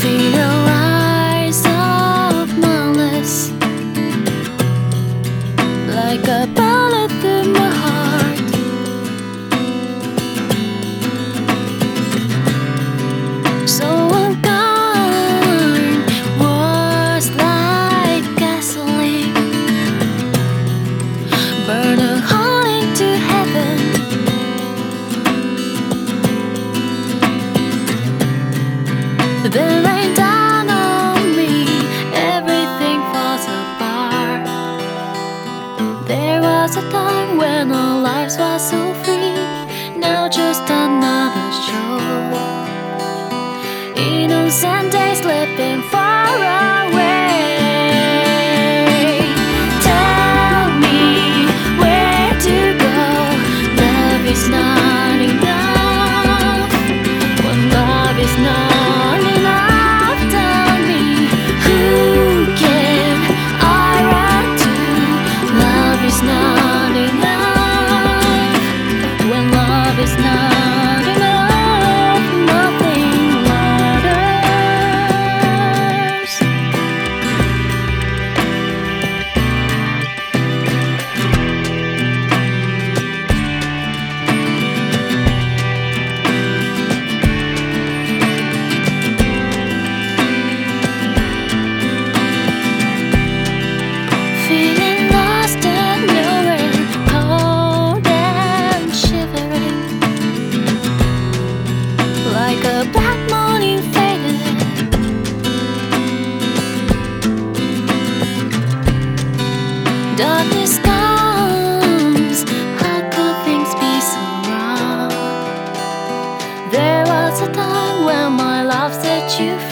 feel Then rain down on me, everything falls apart. There was a time when our lives were so free, now just another show. Innocent days slipping far away. you